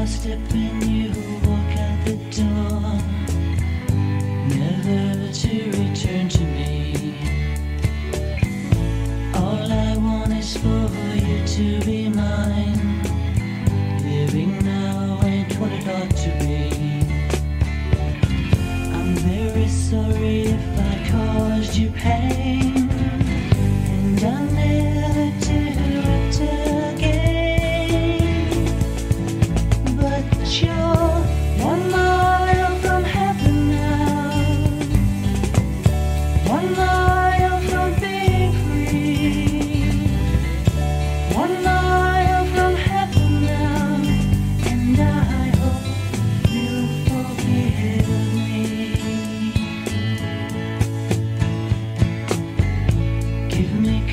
in, you walk out the door, never to return to me. All I want is for you to be mine, living now ain't what it ought to be. I'm very sorry if I caused you pain,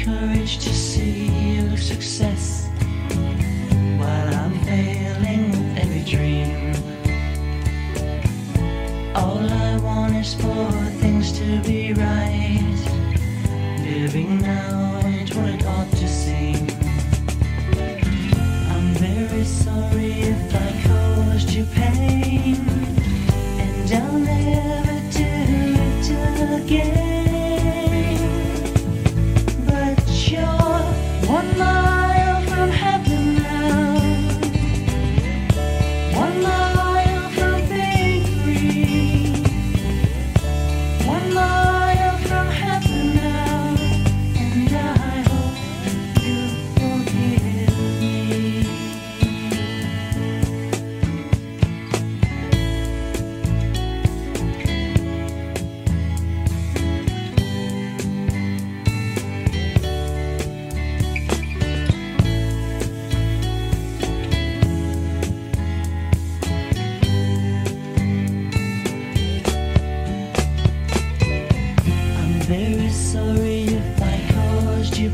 courage to see your success while I'm failing with every dream. All I want is for things to be right. Living now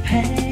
I'm